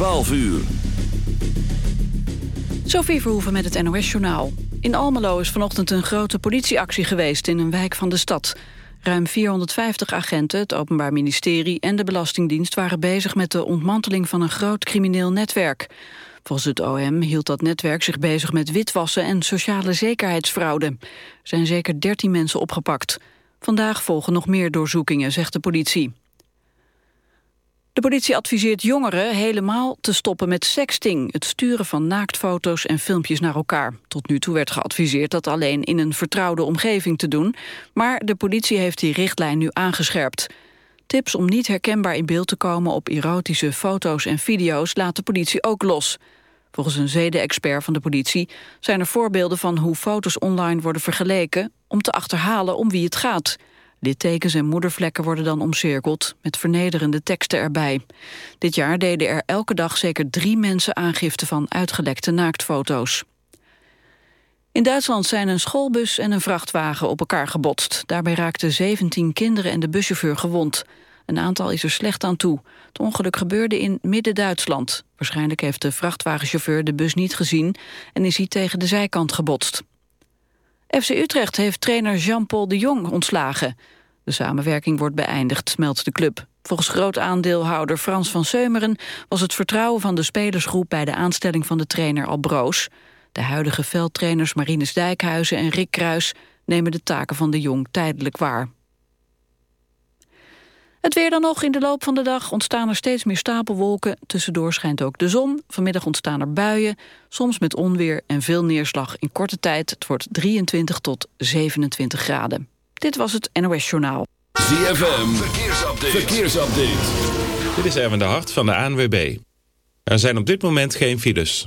12 uur. Sophie Verhoeven met het NOS-journaal. In Almelo is vanochtend een grote politieactie geweest in een wijk van de stad. Ruim 450 agenten, het Openbaar Ministerie en de Belastingdienst... waren bezig met de ontmanteling van een groot crimineel netwerk. Volgens het OM hield dat netwerk zich bezig met witwassen... en sociale zekerheidsfraude. Er zijn zeker 13 mensen opgepakt. Vandaag volgen nog meer doorzoekingen, zegt de politie. De politie adviseert jongeren helemaal te stoppen met sexting... het sturen van naaktfoto's en filmpjes naar elkaar. Tot nu toe werd geadviseerd dat alleen in een vertrouwde omgeving te doen... maar de politie heeft die richtlijn nu aangescherpt. Tips om niet herkenbaar in beeld te komen op erotische foto's en video's... laat de politie ook los. Volgens een zedenexpert van de politie zijn er voorbeelden van hoe foto's online worden vergeleken... om te achterhalen om wie het gaat... Littekens en moedervlekken worden dan omcirkeld, met vernederende teksten erbij. Dit jaar deden er elke dag zeker drie mensen aangifte van uitgelekte naaktfoto's. In Duitsland zijn een schoolbus en een vrachtwagen op elkaar gebotst. Daarbij raakten 17 kinderen en de buschauffeur gewond. Een aantal is er slecht aan toe. Het ongeluk gebeurde in Midden-Duitsland. Waarschijnlijk heeft de vrachtwagenchauffeur de bus niet gezien... en is hij tegen de zijkant gebotst. FC Utrecht heeft trainer Jean-Paul de Jong ontslagen. De samenwerking wordt beëindigd, meldt de club. Volgens groot aandeelhouder Frans van Seumeren... was het vertrouwen van de spelersgroep bij de aanstelling van de trainer al broos. De huidige veldtrainers Marinus Dijkhuizen en Rick Kruis... nemen de taken van de Jong tijdelijk waar. Het weer dan nog. In de loop van de dag ontstaan er steeds meer stapelwolken. Tussendoor schijnt ook de zon. Vanmiddag ontstaan er buien, soms met onweer en veel neerslag in korte tijd. Het wordt 23 tot 27 graden. Dit was het NOS Journaal. ZFM, verkeersupdate. verkeersupdate. Dit is even de hart van de ANWB. Er zijn op dit moment geen files.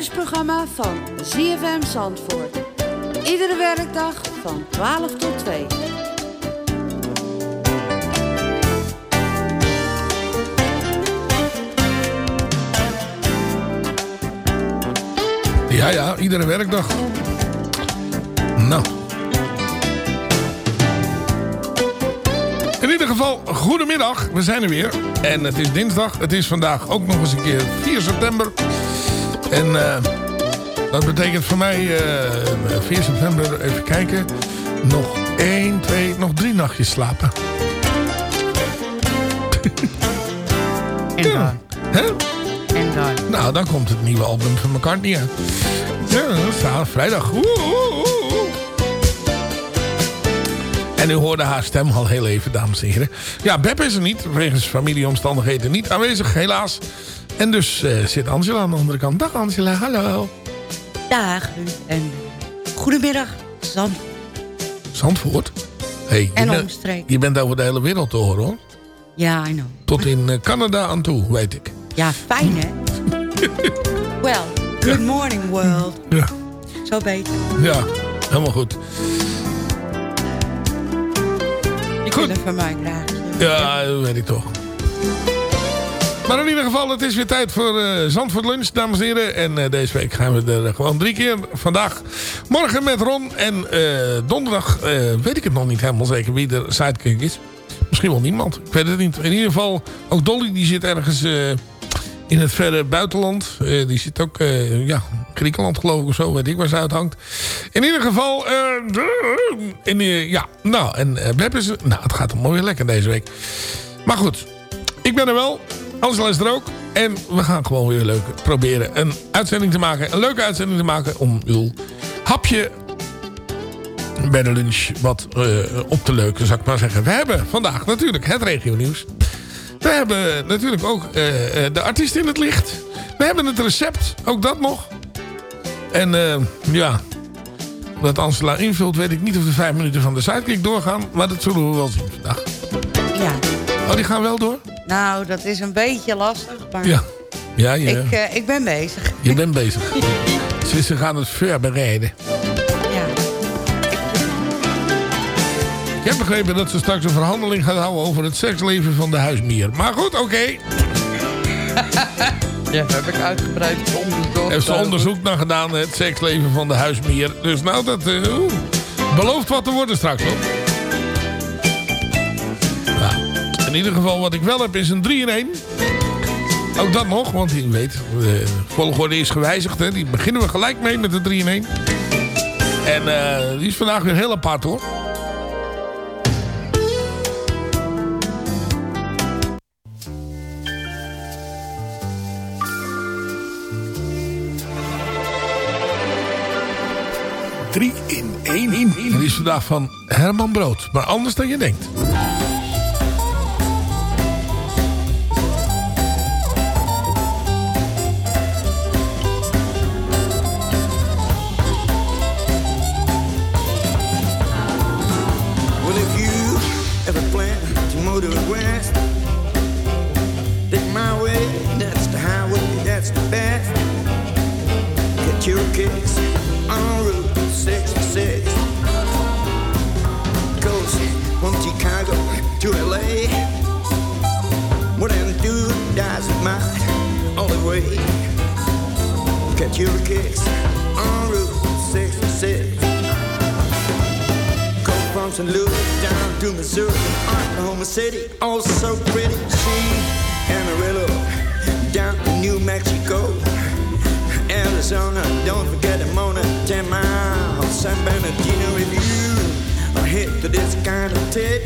Lunchprogramma van ZFM Zandvoort. Iedere werkdag van 12 tot 2. Ja, ja, iedere werkdag. Nou. In ieder geval, goedemiddag. We zijn er weer. En het is dinsdag. Het is vandaag ook nog eens een keer 4 september. En eh, dat betekent voor mij eh 4 september, even kijken. Nog 1, 2, nog drie nachtjes slapen. En Ja. dan. Hè? En dan. Nou, dan komt het nieuwe album van McCartney uit. Ja, dat is vrijdag. Oeh, oeh, oeh, oeh. En u hoorde haar stem al heel even, dames en heren. Ja, Beb is er niet, wegens familieomstandigheden niet aanwezig, helaas. En dus uh, zit Angela aan de andere kant. Dag Angela, hallo. Dag, en goedemiddag, Zandvoort. Zandvoort? Hey, en je, omstreken. Je bent over de hele wereld te horen, hoor. Ja, I know. Tot in uh, Canada aan toe, weet ik. Ja, fijn, hè? well, good morning, world. Ja. Zo beter. Ja, helemaal goed. Ik wil van mij graag. Ja, dat weet ik toch. Maar in ieder geval, het is weer tijd voor uh, Zandvoort Lunch, dames en heren. En uh, deze week gaan we er gewoon drie keer. Vandaag, morgen met Ron. En uh, donderdag weet ik het nog niet helemaal zeker wie de sidekick is. Misschien wel niemand. Ik weet het niet. In ieder geval, ook Dolly die zit ergens in het verre buitenland. die zit ook, ja, Griekenland geloof ik of zo. Weet ik waar ze uit hangt. In ieder geval, in, ja, nou, en Beb is... Nou, het gaat mooi lekker deze week. Maar goed, ik ben er wel. Angela is er ook. En we gaan gewoon weer leuk proberen een uitzending te maken. Een leuke uitzending te maken om uw hapje bij de lunch wat uh, op te leuken, zou ik maar zeggen. We hebben vandaag natuurlijk het regio nieuws. We hebben natuurlijk ook uh, de artiest in het licht. We hebben het recept, ook dat nog. En ja, wat Angela invult, weet ik niet of de vijf minuten van de sidekick doorgaan. Maar dat zullen we wel zien vandaag. Ja. Oh, die gaan wel door? Nou, dat is een beetje lastig. Maar ja. Ja, ja. Ik, uh, ik ben bezig. Je bent bezig. Ze, ze gaan het voorbereiden. Ja. Ik heb begrepen dat ze straks een verhandeling gaat houden over het seksleven van de huismier. Maar goed, oké. Okay. Ja, heb ik uitgebreid onderzocht. Heeft ze onderzoek naar gedaan, het seksleven van de huismier. Dus nou, dat uh, belooft wat te worden straks, hoor. In ieder geval wat ik wel heb is een 3 in 1. Ook dat nog, want je weet, de volgorde is gewijzigd. Hè. Die beginnen we gelijk mee met de 3 in 1. En uh, die is vandaag weer heel apart hoor. Drie in één. En die is vandaag van Herman Brood. Maar anders dan je denkt. Your kicks on Route 66. Go from St. Louis down to Missouri, Oklahoma City, oh so pretty. She Amarillo down to New Mexico, Arizona. Don't forget Mona, 10 miles, San Bernardino. If you are hit to this kind of tip,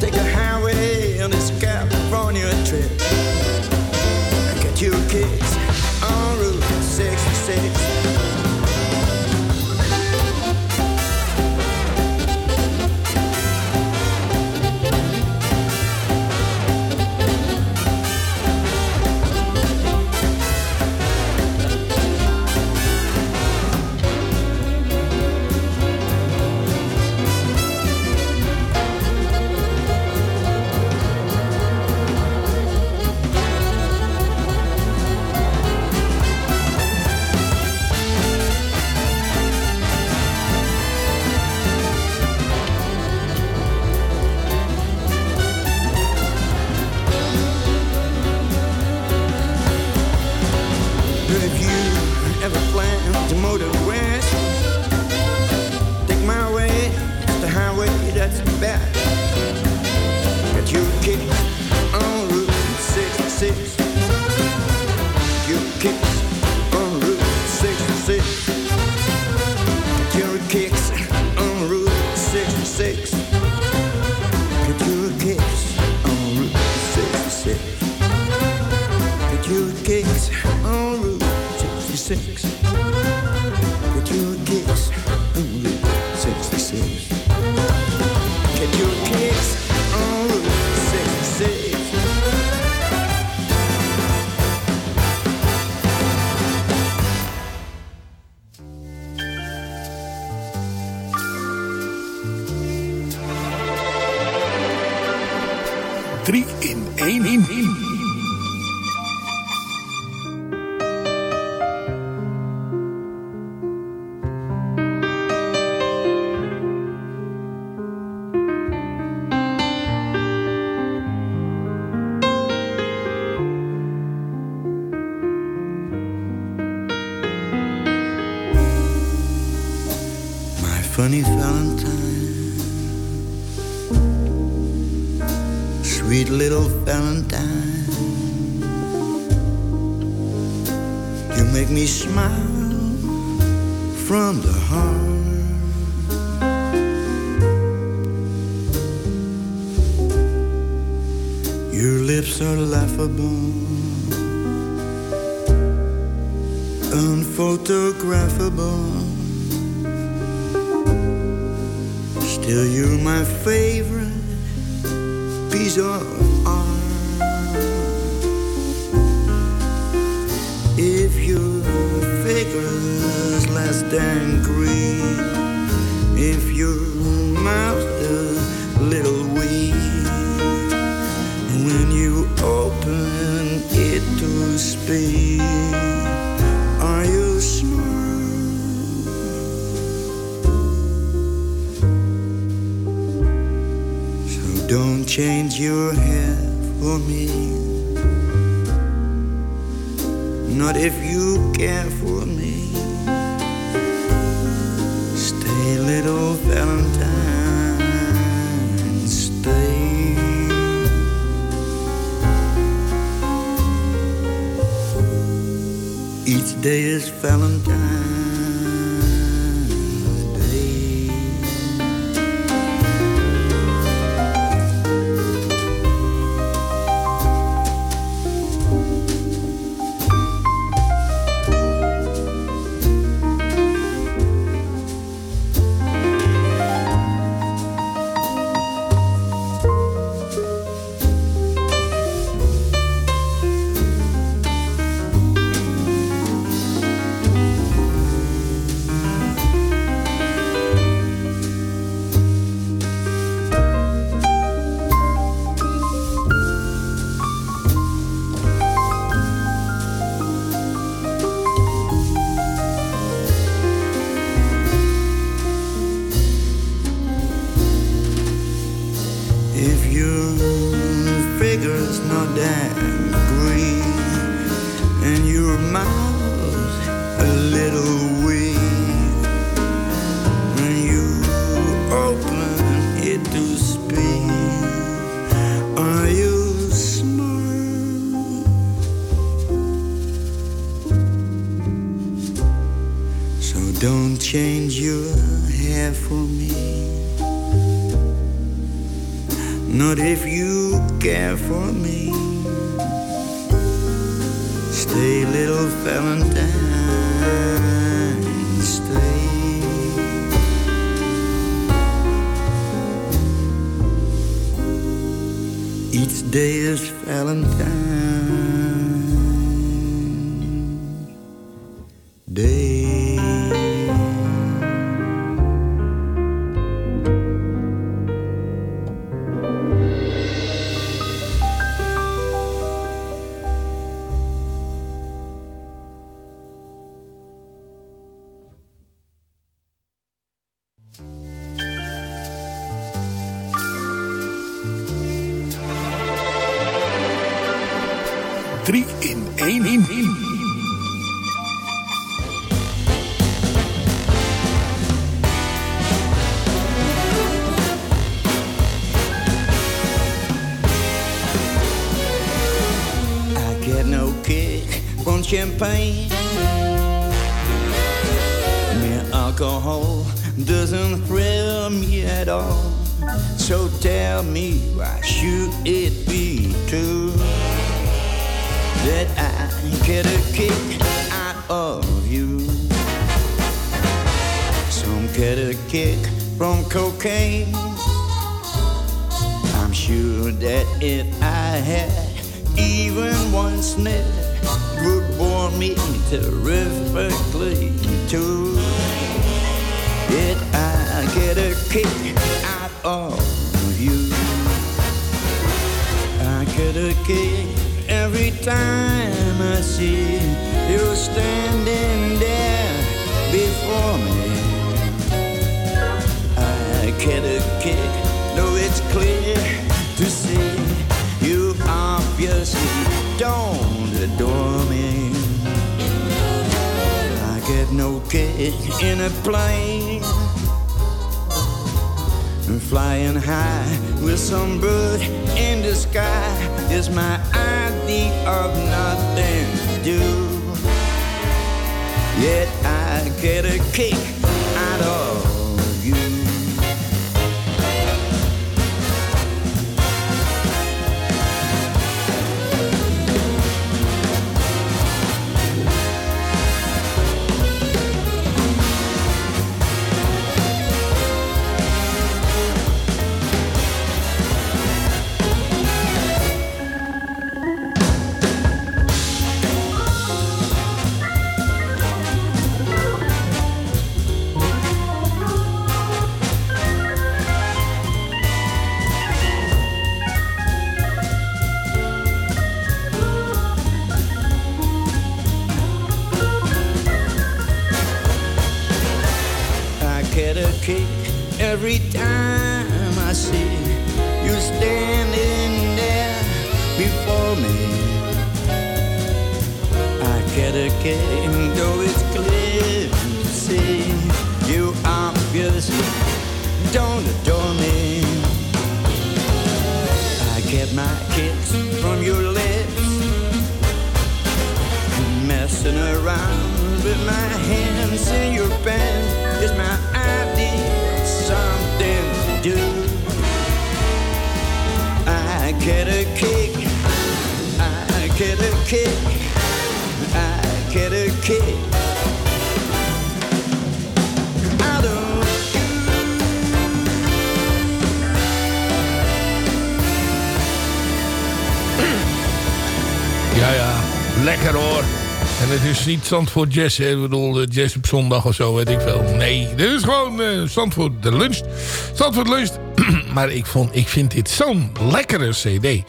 take a highway on this California trip. Get your kicks six. wonder if you ever planned to motor west. Take my way, to the highway that's back. At your kick on Route 66. You kick. Still, you're my favorite piece of art. If your figure's less than green, if your mouth's a little weak, when you open it to speak, change your hair for me. Not if you care for me. Stay, little Valentine, stay. Each day is Valentine's from cocaine. I'm sure that if I had even one sniff, would bore me terrifically too. Did I get a kick out of you? I get a kick every time I see you standing there before me. Get a kick, though it's clear to see you obviously don't adore me. I get no kick in a plane flying high with some bird in the sky is my idea of nothing to do. Yet I get a kick out of Get though it's clear to see you obviously don't adore me. I get my kicks from your lips, messing around with my hands in your pants Lekker hoor. En het is niet Zandvoort Jazz. Hè. Ik bedoel, jazz op zondag of zo, weet ik veel. Nee, dit is gewoon uh, Zandvoort de lunch. Zandvoort lunch. maar ik, vond, ik vind dit zo'n lekkere cd.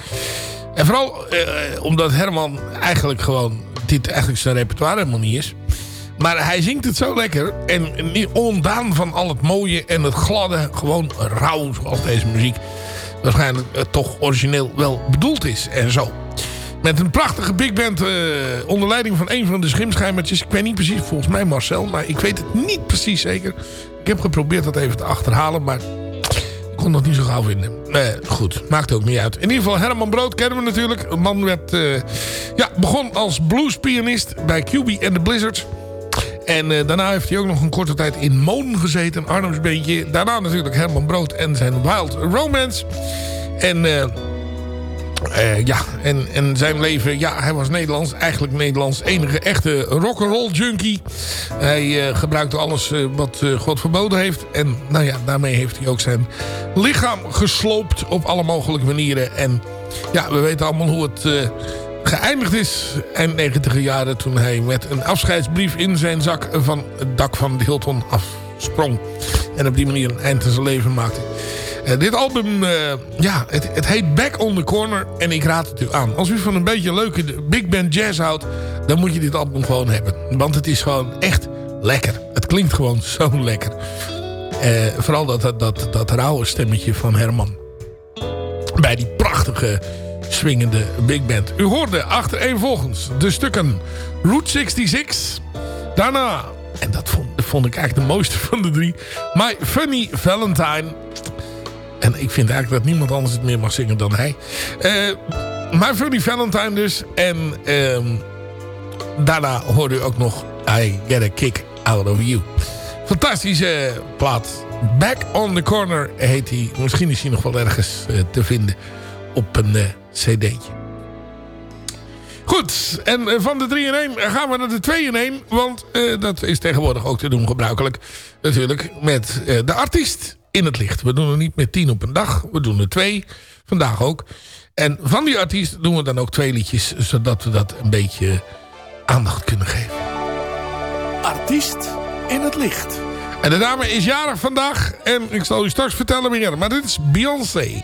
En vooral eh, omdat Herman eigenlijk gewoon... dit eigenlijk zijn repertoire helemaal niet is. Maar hij zingt het zo lekker. En ondaan van al het mooie en het gladde. Gewoon rauw, zoals deze muziek waarschijnlijk eh, toch origineel wel bedoeld is. En zo. Met een prachtige big band eh, onder leiding van een van de schimschijmertjes. Ik weet niet precies, volgens mij Marcel. Maar ik weet het niet precies zeker. Ik heb geprobeerd dat even te achterhalen. Maar ik kon dat niet zo gauw vinden. Eh, goed, maakt ook niet uit. In ieder geval Herman Brood kennen we natuurlijk. Een man werd, eh, ja, begon als bluespianist bij QB en de Blizzards. En eh, daarna heeft hij ook nog een korte tijd in Moon gezeten. Een. Daarna natuurlijk Herman Brood en zijn Wild Romance. En... eh, ja, en, en zijn leven, ja, hij was Nederlands, eigenlijk Nederlands enige echte rock'n'roll junkie. Hij eh, gebruikte alles eh, wat God verboden heeft. En nou ja, daarmee heeft hij ook zijn lichaam gesloopt op alle mogelijke manieren. En ja, we weten allemaal hoe het geëindigd is eind 90 jaren toen hij met een afscheidsbrief in zijn zak van het dak van de Hilton afsprong. En op die manier een eind aan zijn leven maakte. Eh, dit album, eh, ja, het, het heet Back on the Corner. En ik raad het u aan. Als u van een beetje leuke big band jazz houdt... dan moet je dit album gewoon hebben. Want het is gewoon echt lekker. Het klinkt gewoon zo lekker. Eh, vooral dat, dat, dat, rauwe stemmetje van Herman. Bij die prachtige swingende big band. U hoorde achtereenvolgens de stukken Route 66. Daarna, en dat vond, vond ik eigenlijk de mooiste van de drie... My Funny Valentine... En ik vind eigenlijk dat niemand anders het meer mag zingen dan hij. Uh, My Funny Valentine dus. En ehm, daarna hoorde u ook nog I Get a Kick Out of You. Fantastische plaat. Back on the Corner heet hij. Misschien is hij nog wel ergens uh, te vinden op een uh, cd'tje. Goed, en van de 3 in 1 gaan we naar de 2 in 1. Want dat is tegenwoordig ook te doen gebruikelijk. Natuurlijk met de artiest in het licht. We doen er niet met tien op een dag. We doen er twee. Vandaag ook. En van die artiest doen we dan ook twee liedjes. Zodat we dat een beetje aandacht kunnen geven. Artiest in het licht. En de dame is jarig vandaag. En ik zal u straks vertellen meer. Maar dit is Beyoncé.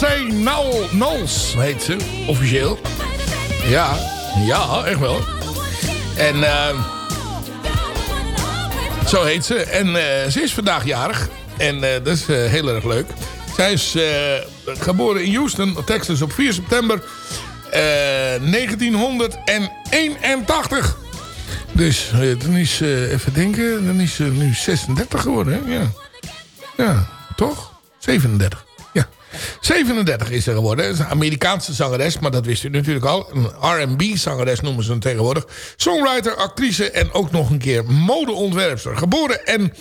Zij Nol Knowles heet ze, officieel. Ja, ja, echt wel. En ehm, zo heet ze. En eh, ze is vandaag jarig. En eh, dat is eh, heel erg leuk. Zij is geboren in Houston, Texas, op 4 september 1981. Dus dan is ze, even denken, dan is ze nu 36 geworden. Hè? Ja. ja, toch? 37. 37 is ze geworden. Ze is een Amerikaanse zangeres, maar dat wist u natuurlijk al. Een R&B zangeres noemen ze hem tegenwoordig. Songwriter, actrice en ook nog een keer modeontwerpster. Geboren en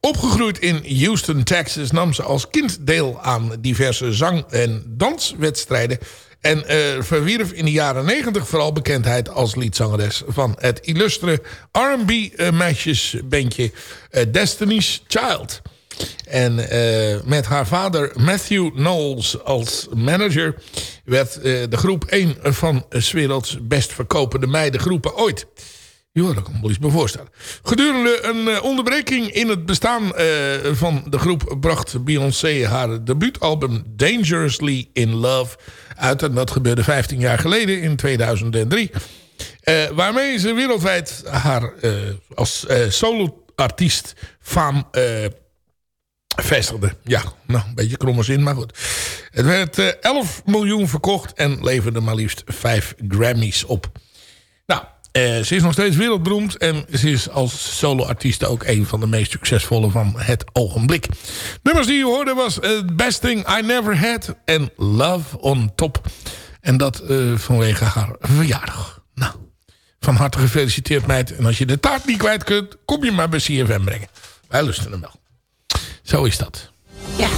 opgegroeid in Houston, Texas... nam ze als kind deel aan diverse zang- en danswedstrijden... En eh, verwierf in de jaren 90 vooral bekendheid als liedzangeres van het illustre R&B eh, meisjesbandje eh, Destiny's Child. En eh, met haar vader Matthew Knowles als manager... werd eh, de groep een van 's werelds best verkopende meidengroepen ooit. Ook een iets bij voorstellen. Gedurende een eh, onderbreking in het bestaan van de groep... bracht Beyoncé haar debuutalbum Dangerously in Love uit. En dat gebeurde 15 jaar geleden in 2003. Eh, waarmee ze wereldwijd haar als eh, solo-artiest faam vestigde. Ja, nou, een beetje kromme zin, maar goed. Het werd eh, 11 miljoen verkocht en leverde maar liefst 5 Grammys op. Nou, eh, ze is nog steeds wereldberoemd en ze is als solo-artiest ook een van de meest succesvolle van het ogenblik. Nummers die je hoorde was eh, Best Thing I Never Had en Love on Top. En dat vanwege haar verjaardag. Nou, van harte gefeliciteerd meid. En als je de taart niet kwijt kunt, kom je maar bij CFM brengen. Wij lusten hem wel. Zo is dat. Ja.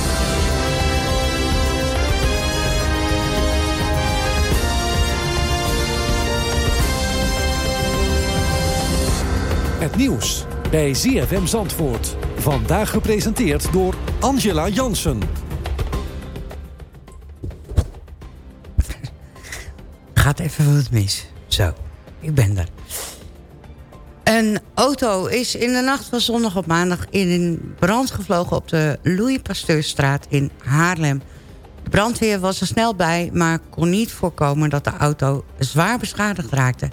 Het nieuws bij ZFM Zandvoort. Vandaag gepresenteerd door Angela Jansen. Gaat even wat mis. Zo, ik ben er. Een auto is in de nacht van zondag op maandag in brand gevlogen op de Louis Pasteurstraat in Haarlem. De brandweer was er snel bij, maar kon niet voorkomen dat de auto zwaar beschadigd raakte.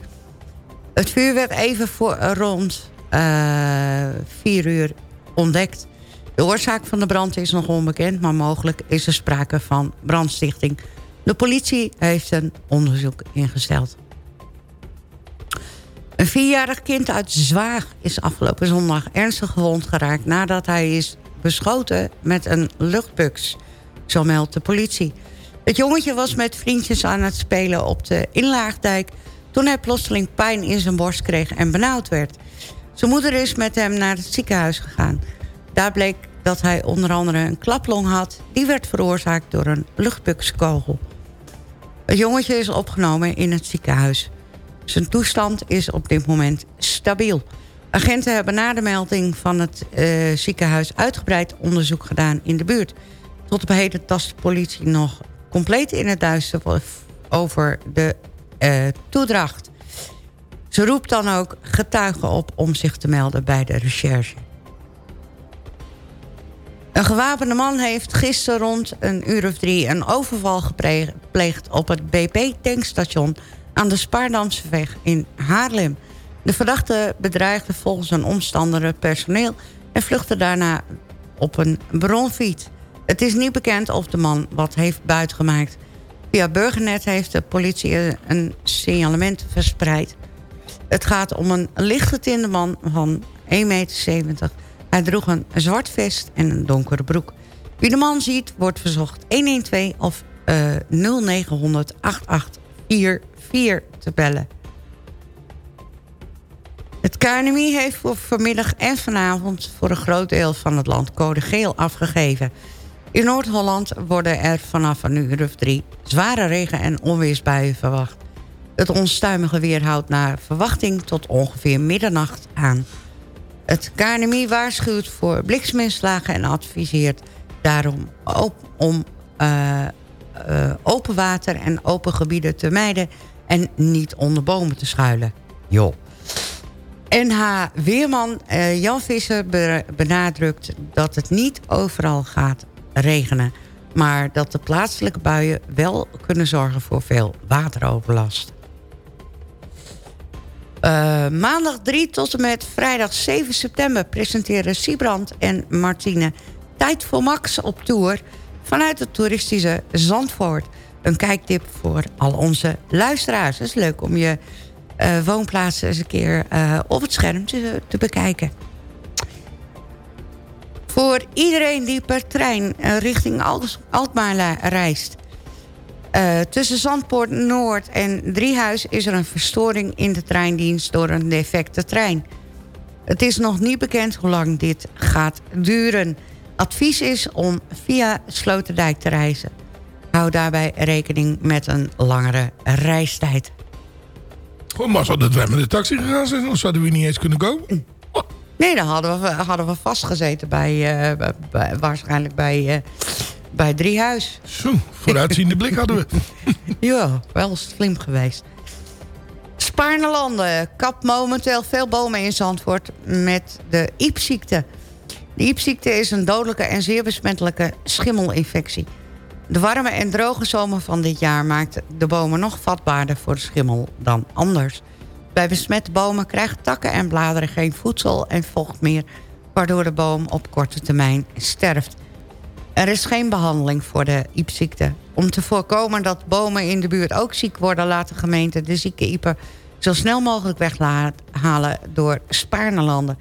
Het vuur werd even voor rond eh, vier uur ontdekt. De oorzaak van de brand is nog onbekend, maar mogelijk is er sprake van brandstichting. De politie heeft een onderzoek ingesteld. Een vierjarig kind uit Zwaag is afgelopen zondag ernstig gewond geraakt... nadat hij is beschoten met een luchtbux, zo meldt de politie. Het jongetje was met vriendjes aan het spelen op de Inlaagdijk... toen hij plotseling pijn in zijn borst kreeg en benauwd werd. Zijn moeder is met hem naar het ziekenhuis gegaan. Daar bleek dat hij onder andere een klaplong had... die werd veroorzaakt door een luchtbukskogel. Het jongetje is opgenomen in het ziekenhuis. Zijn toestand is op dit moment stabiel. Agenten hebben na de melding van het eh, ziekenhuis uitgebreid onderzoek gedaan in de buurt. Tot op heden tast de politie nog compleet in het duister over de eh, toedracht. Ze roept dan ook getuigen op om zich te melden bij de recherche. Een gewapende man heeft gisteren rond een uur of drie... een overval gepleegd op het BP-tankstation... aan de Spaardamseweg in Haarlem. De verdachte bedreigde volgens een omstander het personeel... en vluchtte daarna op een bronfiets. Het is niet bekend of de man wat heeft buitgemaakt. Via Burgernet heeft de politie een signalement verspreid. Het gaat om een lichtgetinde man van 1,70 meter. Hij droeg een zwart vest en een donkere broek. Wie de man ziet, wordt verzocht 112 of eh 0900 8844 te bellen. Het KNMI heeft voor vanmiddag en vanavond voor een groot deel van het land code geel afgegeven. In Noord-Holland worden er vanaf een uur of drie zware regen- en onweersbuien verwacht. Het onstuimige weer houdt naar verwachting tot ongeveer middernacht aan. Het KNMI waarschuwt voor blikseminslagen en adviseert daarom op, om uh, open water en open gebieden te mijden... en niet onder bomen te schuilen. Jo. NH Weerman uh, Jan Visser benadrukt dat het niet overal gaat regenen... maar dat de plaatselijke buien wel kunnen zorgen voor veel wateroverlast. Uh, maandag 3 tot en met vrijdag 7 september presenteren Siebrand en Martine Tijd voor Max op tour vanuit het toeristische Zandvoort. Een kijktip voor al onze luisteraars. Het is leuk om je uh, woonplaats eens een keer uh, op het scherm te, te, bekijken. Voor iedereen die per trein richting Alkmaar reist... Uh, tussen Zandpoort Noord en Driehuis is er een verstoring in de treindienst door een defecte trein. Het is nog niet bekend hoe lang dit gaat duren. Advies is om via Sloterdijk te reizen. Hou daarbij rekening met een langere reistijd. Hoe maar zou dat wij met de taxi gegaan zijn? Of zouden we niet eens kunnen komen? Oh. Nee, dan hadden we, hadden we vastgezeten bij, eh, bij- waarschijnlijk bij, eh, bij Driehuis. Zo, vooruitziende blik hadden we. Ja, wel slim geweest. Spaarnelanden kapt momenteel veel bomen in Zandvoort met de iepziekte. De iepziekte is een dodelijke en zeer besmettelijke schimmelinfectie. De warme en droge zomer van dit jaar maakt de bomen nog vatbaarder voor schimmel dan anders. Bij besmette bomen krijgen takken en bladeren geen voedsel en vocht meer... waardoor de boom op korte termijn sterft. Er is geen behandeling voor de iepziekte. Om te voorkomen dat bomen in de buurt ook ziek worden... laat de gemeente de zieke ieper zo snel mogelijk weghalen door Spaarnelanden.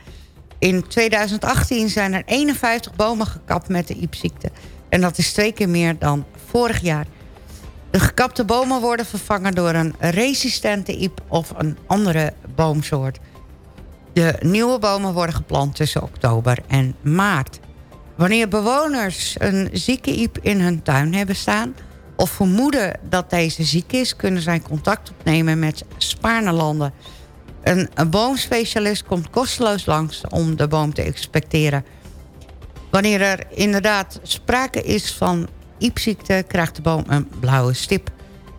In 2018 zijn er 51 bomen gekapt met de iepziekte. En dat is twee keer meer dan vorig jaar. De gekapte bomen worden vervangen door een resistente iep of een andere boomsoort. De nieuwe bomen worden geplant tussen oktober en maart. Wanneer bewoners een zieke iep in hun tuin hebben staan... of vermoeden dat deze ziek is... kunnen zij contact opnemen met Spaarnelanden. Een, boomspecialist komt kosteloos langs om de boom te inspecteren. Wanneer er inderdaad sprake is van iepziekte... krijgt de boom een blauwe stip.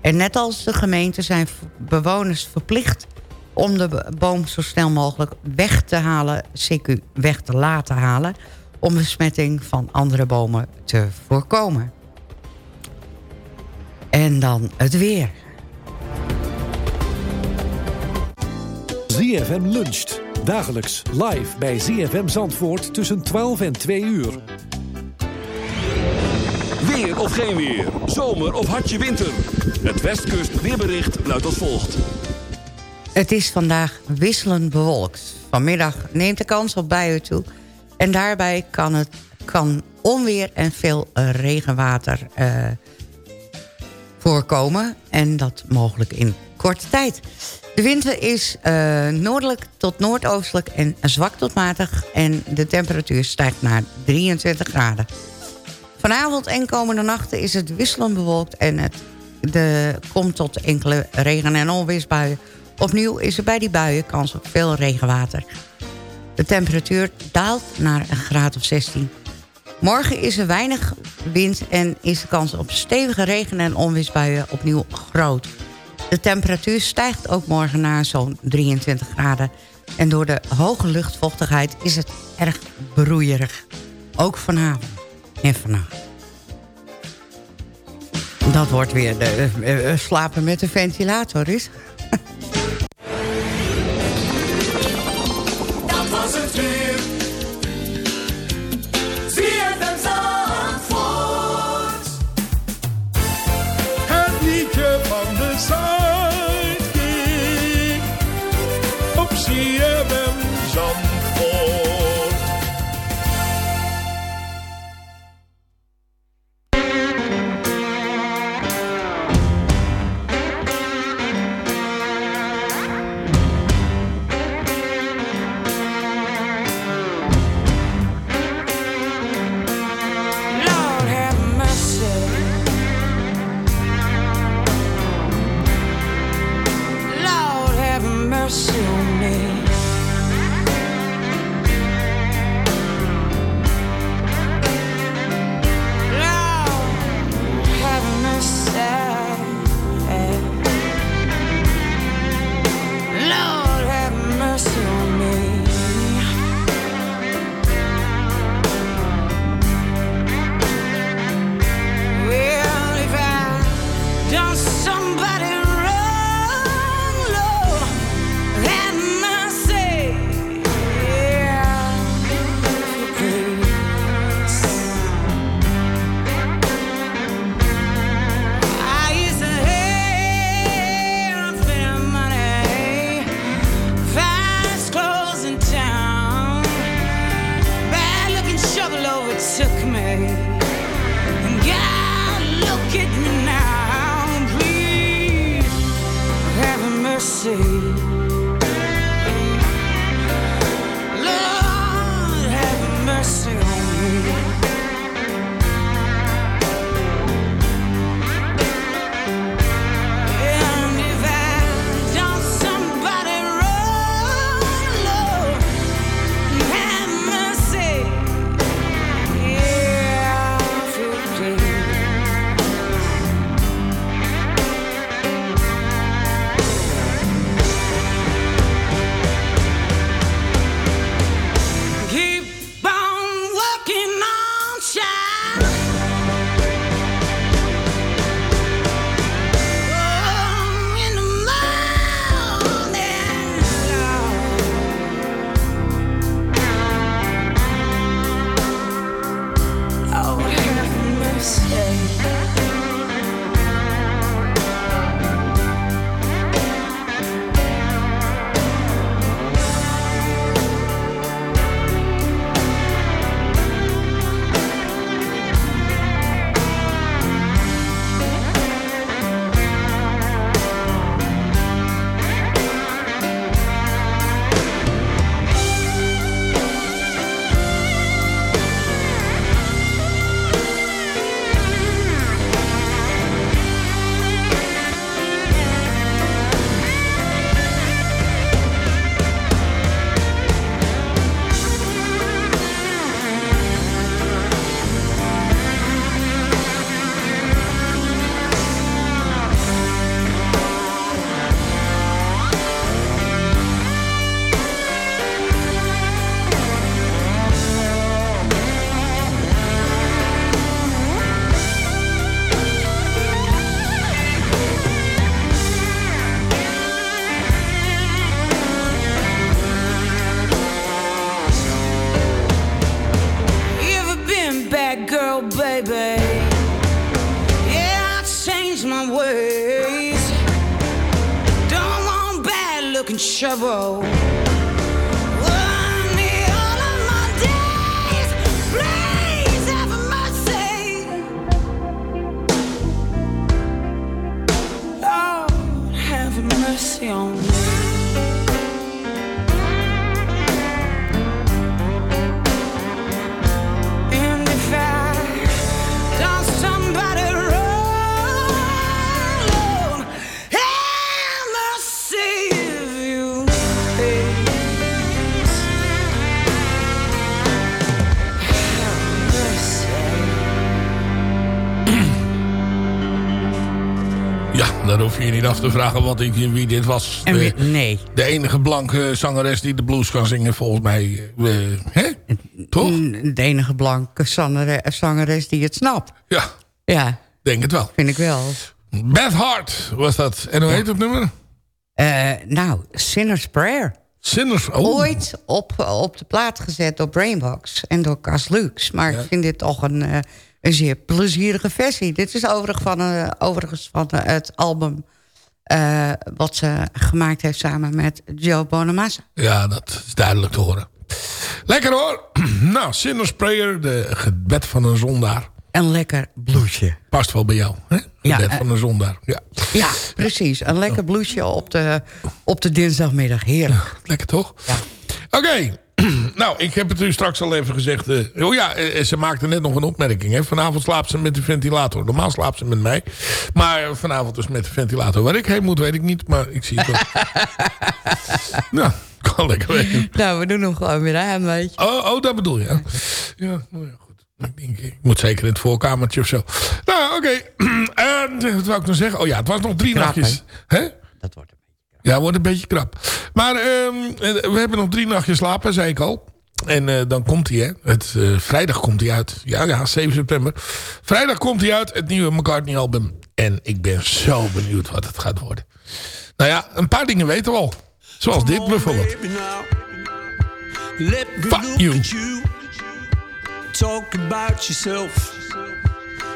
En net als de gemeente zijn bewoners verplicht... om de boom zo snel mogelijk weg te halen... CQ weg te laten halen om besmetting van andere bomen te voorkomen. En dan het weer. ZFM luncht. Dagelijks live bij ZFM Zandvoort tussen 12 en 2 uur. Weer of geen weer. Zomer of hartje winter. Het Westkust weerbericht luidt als volgt. Het is vandaag wisselend bewolkt. Vanmiddag neemt de kans op buien toe. En daarbij kan, het, kan onweer en veel regenwater eh, voorkomen. En dat mogelijk in korte tijd. De wind is eh, noordelijk tot noordoostelijk en zwak tot matig. En de temperatuur stijgt naar 23 graden. Vanavond en komende nachten is het wisselend bewolkt... en het de, komt tot enkele regen- en onweersbuien. Opnieuw is er bij die buien kans op veel regenwater. De temperatuur daalt naar een graad of 16. Morgen is er weinig wind en is de kans op stevige regen- en onweersbuien opnieuw groot. De temperatuur stijgt ook morgen naar zo'n 23 graden. En door de hoge luchtvochtigheid is het erg broeierig. Ook vanavond en vannacht. Dat wordt weer de, eh, eh, slapen met de ventilator, is. and shovel. Hoef je niet af te vragen wat ik, wie dit was. En wie- nee. De enige blanke zangeres die de blues kan zingen, volgens mij. eh, hè? Toch? De enige blanke zangere- zangeres die het snapt. Ja, Ja, denk het wel. vind ik wel. Beth Hart was dat. En hoe heet het nummer? Eh, nou, Sinner's Prayer. Sinners. Oh. Ooit op, op de plaat gezet door Brainbox en door Cas Lux. Maar ik vind dit toch een, eh, een zeer plezierige versie. Dit is overigens van, eh, overigens van eh, het album... eh, wat ze gemaakt heeft samen met Joe Bonamassa. Ja, dat is duidelijk te horen. Lekker hoor. nou, Sinners Prayer, de gebed van een zondaar. Een lekker bluesje. Past wel bij jou, hè? Ja, Gebed van een zondaar. Ja, Ja, precies. Een lekker bluesje op de, op de dinsdagmiddag. Heerlijk. lekker toch? Oké. nou, ik heb het u straks al even gezegd. eh, oh ja, eh, ze maakte net nog een opmerking. Hè? Vanavond slaapt ze met de ventilator. Normaal slaapt ze met mij. Maar vanavond dus met de ventilator. Waar ik heen moet, weet ik niet. Maar ik zie het wel. nou, kan lekker weten. Nou, we doen hem gewoon weer aan, weet je. Oh, oh dat bedoel je. Ja, nou ja, goed. Ik denk, ik moet zeker in het voorkamertje of zo. Nou, oké. En wat wou ik nog zeggen? Oh ja, het was nog drie nachtjes. Hè? Dat wordt Ja, wordt een beetje krap. Maar ehm, eh, we hebben nog drie nachtjes slapen, zei ik al. En eh, dan komt hij, hè. Het, eh, vrijdag komt hij uit. Ja, ja, 7 september. Vrijdag komt hij uit, het nieuwe McCartney-album. En ik ben zo benieuwd wat het gaat worden. Nou ja, een paar dingen weten we al. Zoals dit bijvoorbeeld. Let me Fuck look you. at you. Talk about yourself.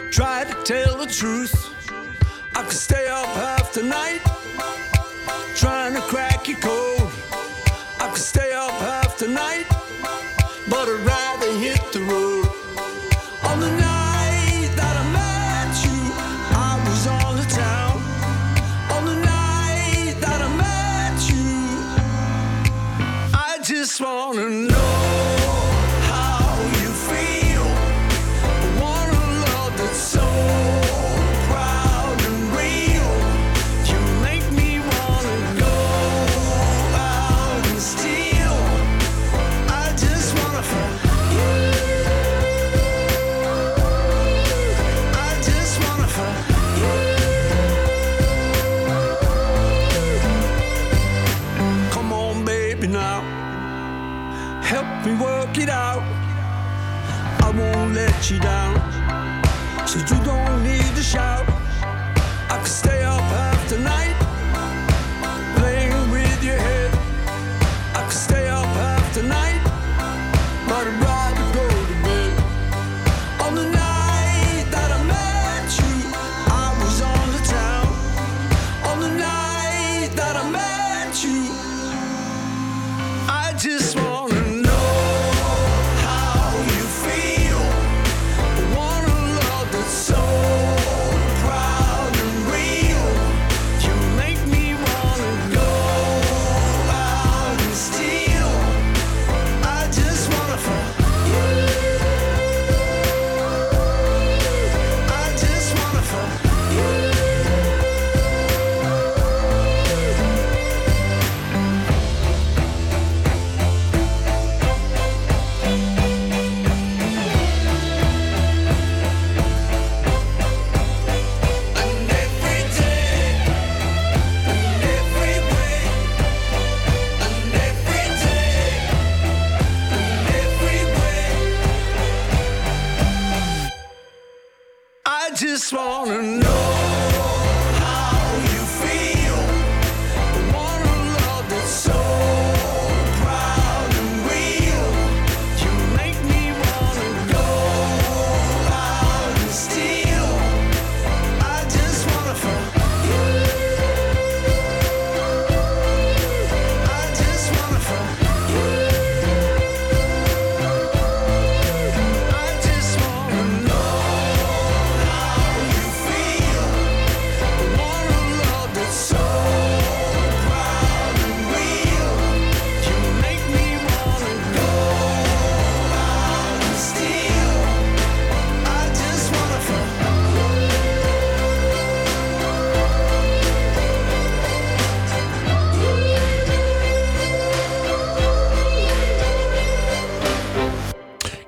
Try to tell the truth. I could stay up half the night. Trying to crack your code. I could stay up half the night. But I'd rather hit the road. On the night that I met you, I was on the town. On the night that I met you, I just wanna know work it out. I won't let you down. So you don't need to shout. I could stay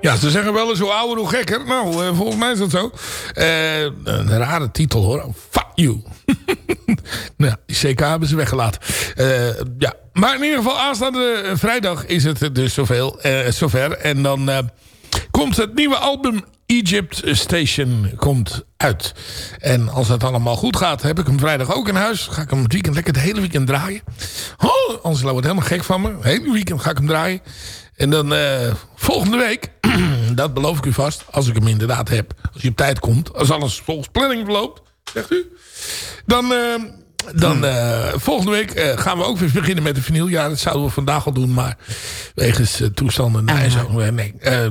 Ja, ze zeggen wel eens hoe ouder hoe gekker. Nou, eh, volgens mij is dat zo. Eh, een rare titel hoor. Fuck you. nou, die CK hebben ze weggelaten. Eh, ja. Maar in ieder geval aanstaande vrijdag is het dus zoveel, eh, zover. En dan komt het nieuwe album Egypt Station komt uit. En als het allemaal goed gaat, heb ik hem vrijdag ook in huis. Ga ik hem het weekend lekker het hele weekend draaien. Oh, Angela wordt helemaal gek van me. Het hele weekend ga ik hem draaien. En dan eh, volgende week, dat beloof ik u vast, als ik hem inderdaad heb. Als hij op tijd komt, als alles volgens planning verloopt, zegt u. Dan, eh, dan eh, volgende week gaan we ook weer beginnen met de. Ja, dat zouden we vandaag al doen, maar wegens toestanden en zo. eh, nee, eh,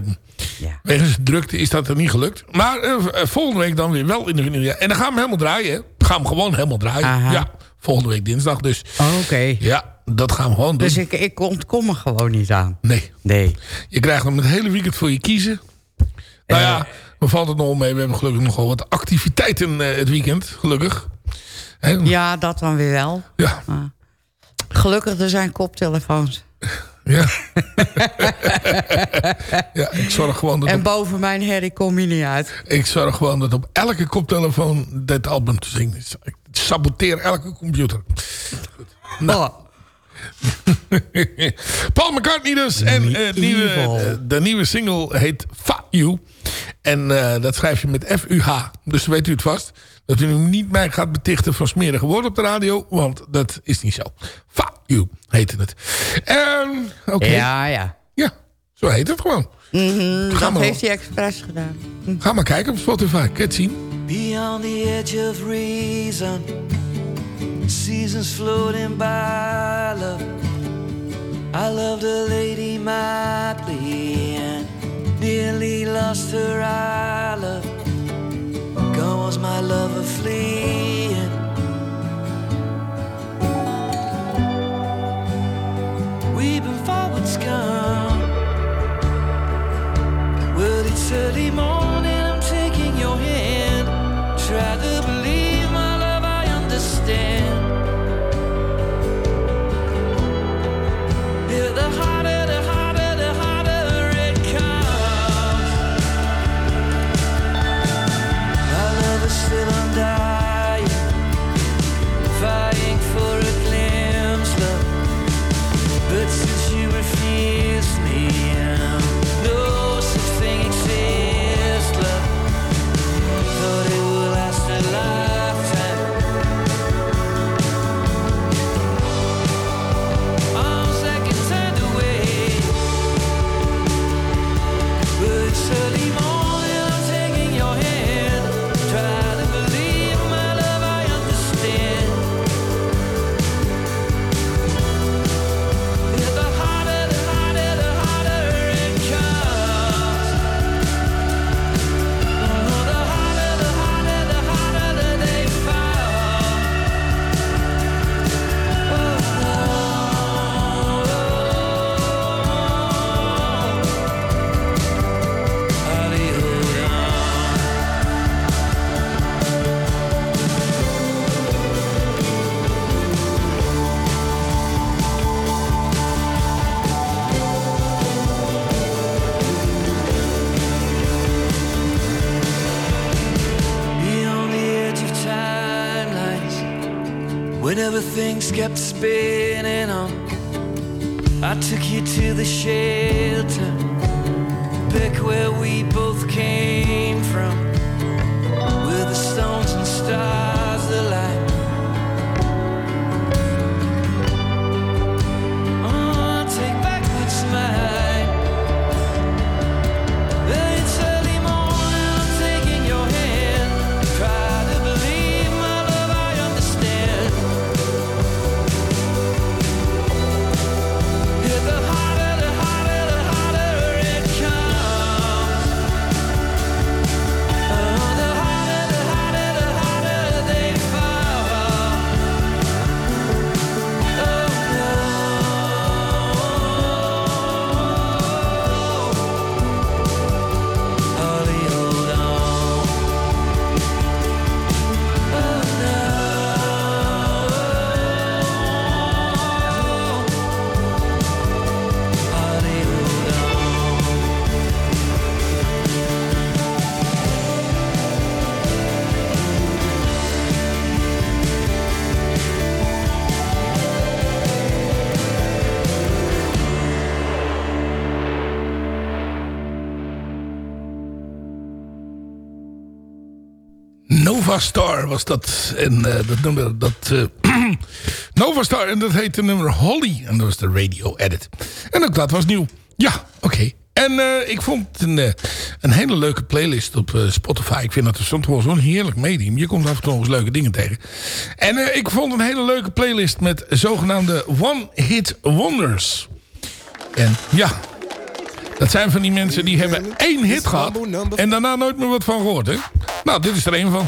Wegens drukte is dat er niet gelukt. Maar volgende week dan weer wel in de. Ja. En dan gaan we hem helemaal draaien. hè. We gaan hem gewoon helemaal draaien. Aha. Ja, volgende week dinsdag dus. Oké. Ja, dat gaan we gewoon doen. Dus ik, ik ontkom er gewoon niet aan. Nee. Nee. Je krijgt hem het hele weekend voor je kiezen. Nou ja, me valt het nog mee. We hebben gelukkig nogal wat activiteiten eh, het weekend. Gelukkig. Ja, dat dan weer wel. Ja. Maar gelukkig, er zijn koptelefoons. Ja. ja, ik zorg gewoon dat En op, boven mijn herrie kom je niet uit. ik zorg gewoon dat op elke koptelefoon dit album te zien is. Ik saboteer elke computer. Goed. Nou. Paul McCartney dus. En eh, nieuwe, eh, de nieuwe single heet Fa You. En eh, dat schrijf je met F-U-H. Dus weet u het vast. Dat u nu niet mij gaat betichten van smerige woorden op de radio. Want dat is niet zo. Fa You heette het. Ehm, Oké. Ja, ja. Ja, zo heet het gewoon. Mhm, Ga dat maar heeft hij expres gedaan. Ga maar kijken op Spotify. Je het zien? Beyond the edge of reason, seasons floating by, loved a lady madly and nearly lost her eye, love. Gone was my lover fleeing. Weeping forwards gone. Well, it's early morning, whenever things kept spinning on, I took you to the shelter, back where we both came from, where the stones and stars Nova Star was dat. En eh, dat nummer, dat... eh, Nova Star, en dat heette nummer Holly. En dat was de radio edit. En ook dat was nieuw. Ja, oké. En eh, ik vond een, een hele leuke playlist op Spotify. Ik vind dat soms zo'n heerlijk medium. Je komt af en toe nog eens leuke dingen tegen. En ik vond een hele leuke playlist met zogenaamde One Hit Wonders. En ja, dat zijn van die mensen die hebben één hit gehad. En daarna nooit meer wat van gehoord. Hè? Nou, dit is er een van.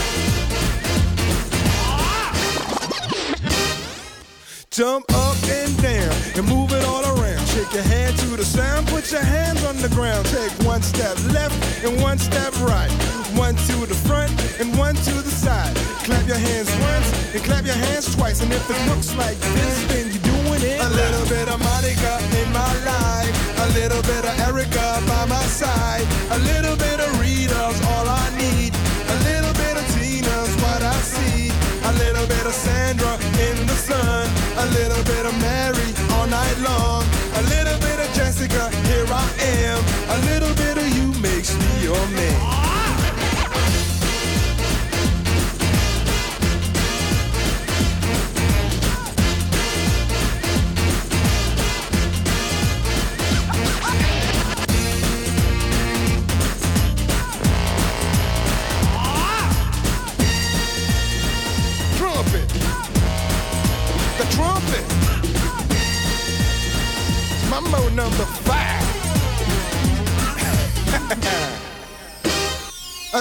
Jump up and down and move it all around. Shake your hand to the sound, put your hands on the ground. Take one step left and one step right. One to the front and one to the side. Clap your hands once and clap your hands twice. And if it looks like this, then you're doing it.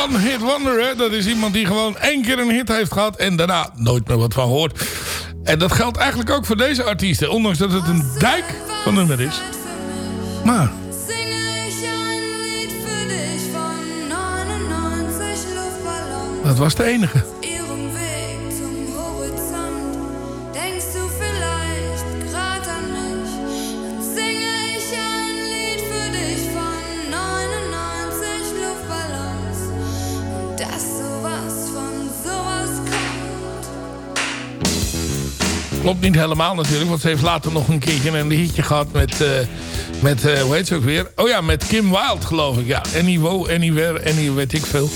Ja, een one-hit wonder, hè. Dat is iemand die gewoon één keer een hit heeft gehad... en daarna nooit meer wat van gehoord. En dat geldt eigenlijk ook voor deze artiesten. Ondanks dat het een dijk van nummer is. Maar... Dat was de enige. Klopt niet helemaal natuurlijk, want ze heeft later nog een keertje een hitje gehad met, eh, met eh, hoe heet ze ook weer? Oh ja, met Kim Wilde geloof ik. Ja, Anywhere, Anywhere, Any weet ik veel.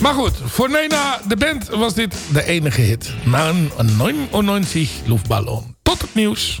Maar goed, voor Nena, de band, was dit de enige hit. Na een 99 Luftballon. Tot het nieuws.